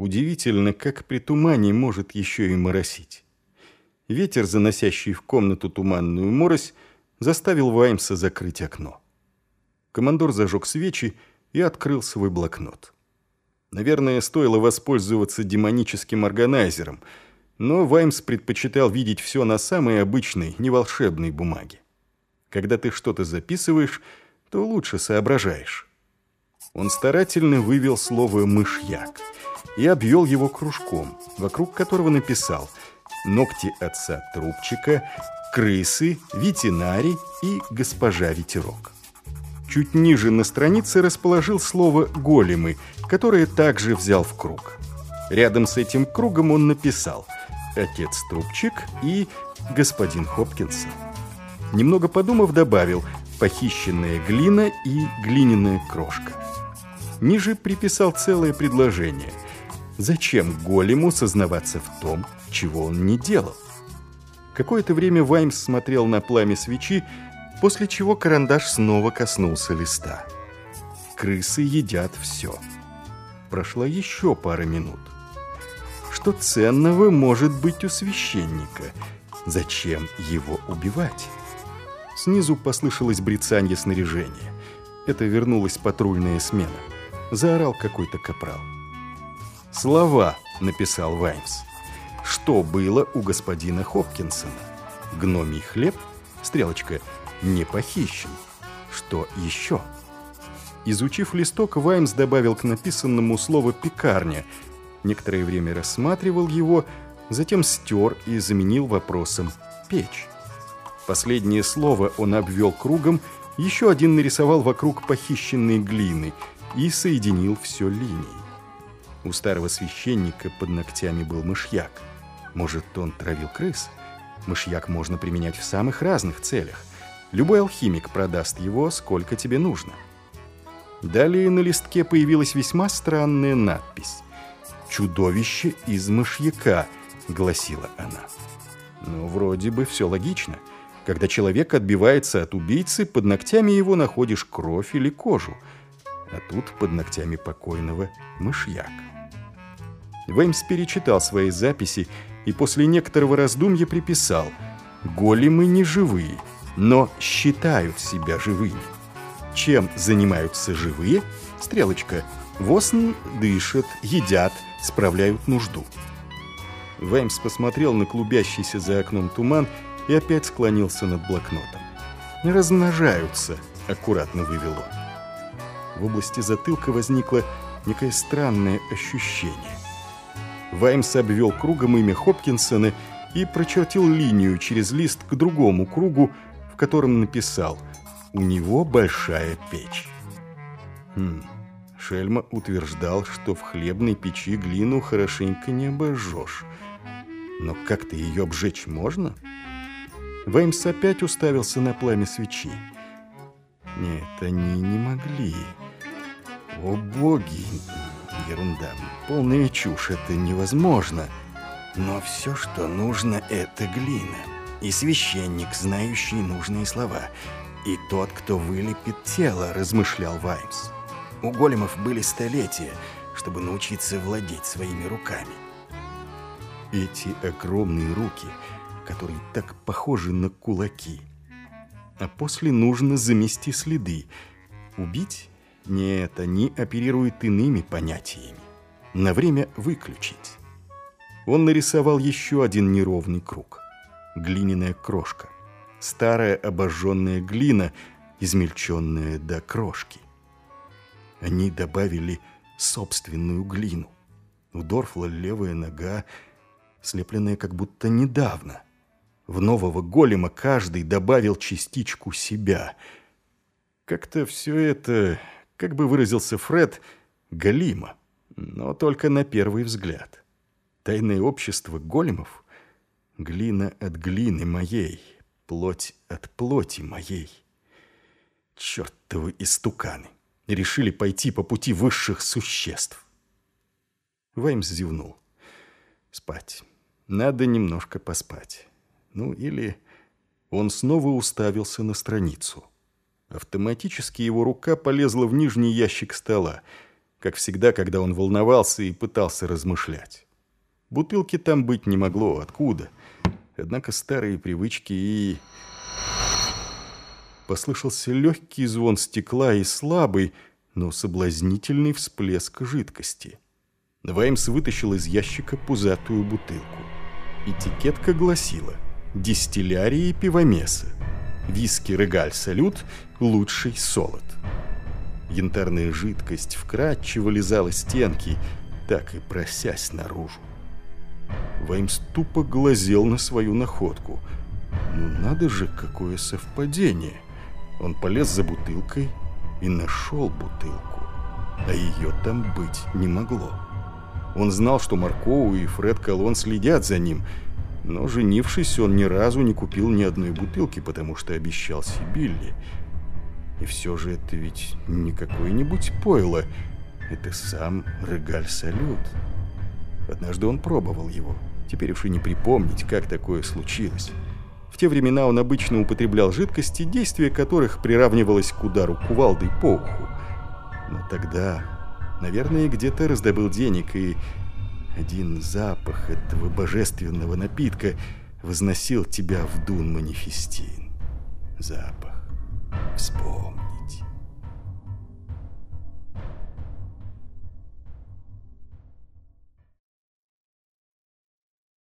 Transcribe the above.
Удивительно, как при тумане может еще и моросить. Ветер, заносящий в комнату туманную морось, заставил Ваймса закрыть окно. Командор зажег свечи и открыл свой блокнот. Наверное, стоило воспользоваться демоническим органайзером, но Ваймс предпочитал видеть все на самой обычной, неволшебной бумаге. Когда ты что-то записываешь, то лучше соображаешь. Он старательно вывел слово «мышьяк» и обвел его кружком, вокруг которого написал «Ногти отца Трубчика», «Крысы», «Ветеринарий» и «Госпожа Ветерок». Чуть ниже на странице расположил слово «големы», которое также взял в круг. Рядом с этим кругом он написал «Отец Трубчик» и «Господин Хопкинсон». Немного подумав, добавил «похищенная глина» и «глиняная крошка». Ниже приписал целое предложение. Зачем голему сознаваться в том, чего он не делал? Какое-то время Ваймс смотрел на пламя свечи, после чего карандаш снова коснулся листа. Крысы едят все. Прошла еще пара минут. Что ценного может быть у священника? Зачем его убивать? Снизу послышалось брецанье снаряжения. Это вернулась патрульная смена. Заорал какой-то капрал. «Слова», — написал Ваймс. «Что было у господина Хопкинсона? Гномий хлеб? Стрелочка. Не похищен. Что еще?» Изучив листок, Ваймс добавил к написанному слово «пекарня». Некоторое время рассматривал его, затем стер и заменил вопросом «печь». Последнее слово он обвел кругом, еще один нарисовал вокруг похищенной глины и соединил все линией. У старого священника под ногтями был мышьяк. Может, он травил крыс? Мышьяк можно применять в самых разных целях. Любой алхимик продаст его, сколько тебе нужно. Далее на листке появилась весьма странная надпись. «Чудовище из мышьяка», — гласила она. Ну, вроде бы все логично — когда человек отбивается от убийцы, под ногтями его находишь кровь или кожу, а тут под ногтями покойного мышьяк. Веймс перечитал свои записи и после некоторого раздумья приписал «Големы не живые, но считают себя живыми». Чем занимаются живые? Стрелочка. Восн дышат, едят, справляют нужду. Веймс посмотрел на клубящийся за окном туман и опять склонился над блокнотом. «Размножаются», — аккуратно вывел он. В области затылка возникло некое странное ощущение. Ваймс обвел кругом имя Хопкинсона и прочертил линию через лист к другому кругу, в котором написал «У него большая печь». Хм, Шельма утверждал, что в хлебной печи глину хорошенько не обожжешь. Но как-то ее обжечь можно?» Веймс опять уставился на пламя свечи. Нет, они не могли. О боги! Ерунда, полная чушь, это невозможно. Но все, что нужно, это глина. И священник, знающий нужные слова. И тот, кто вылепит тело, размышлял Ваймс. У големов были столетия, чтобы научиться владеть своими руками. Эти огромные руки — которые так похожи на кулаки. А после нужно замести следы. Убить? Нет, они оперируют иными понятиями. На время выключить. Он нарисовал еще один неровный круг. Глиняная крошка. Старая обожженная глина, измельченная до крошки. Они добавили собственную глину. У Дорфла левая нога, слепленная как будто недавно – в нового голема каждый добавил частичку себя. Как-то все это, как бы выразился Фред, галимо, но только на первый взгляд. Тайное общество големов — глина от глины моей, плоть от плоти моей. Чертовы истуканы! Решили пойти по пути высших существ. Ваймс зевнул. Спать. Надо немножко поспать. Ну или он снова уставился на страницу. Автоматически его рука полезла в нижний ящик стола. как всегда, когда он волновался и пытался размышлять. Бутылки там быть не могло, откуда? Однако старые привычки и... Послышался легкий звон стекла и слабый, но соблазнительный всплеск жидкости. Ваймс вытащил из ящика пузатую бутылку. Этикетка гласила «Дистиллярии пивомеса. Виски Регаль Салют. Лучший солод». Янтарная жидкость вкрадчиво лизала стенки, так и просясь наружу. Ваймс тупо глазел на свою находку. Ну надо же, какое совпадение. Он полез за бутылкой и нашел бутылку. А ее там быть не могло. Он знал, что Маркоу и Фред Колон следят за ним, но, женившись, он ни разу не купил ни одной бутылки, потому что обещал Сибилле – и все же это ведь не какое-нибудь пойло. Это сам Регаль Салют. Однажды он пробовал его. Теперь уж и не припомнить, как такое случилось. В те времена он обычно употреблял жидкости, действие которых приравнивалось к удару кувалдой по уху. Но тогда, наверное, где-то раздобыл денег, и один запах этого божественного напитка возносил тебя в дун манифестин. Запах. Вспомни.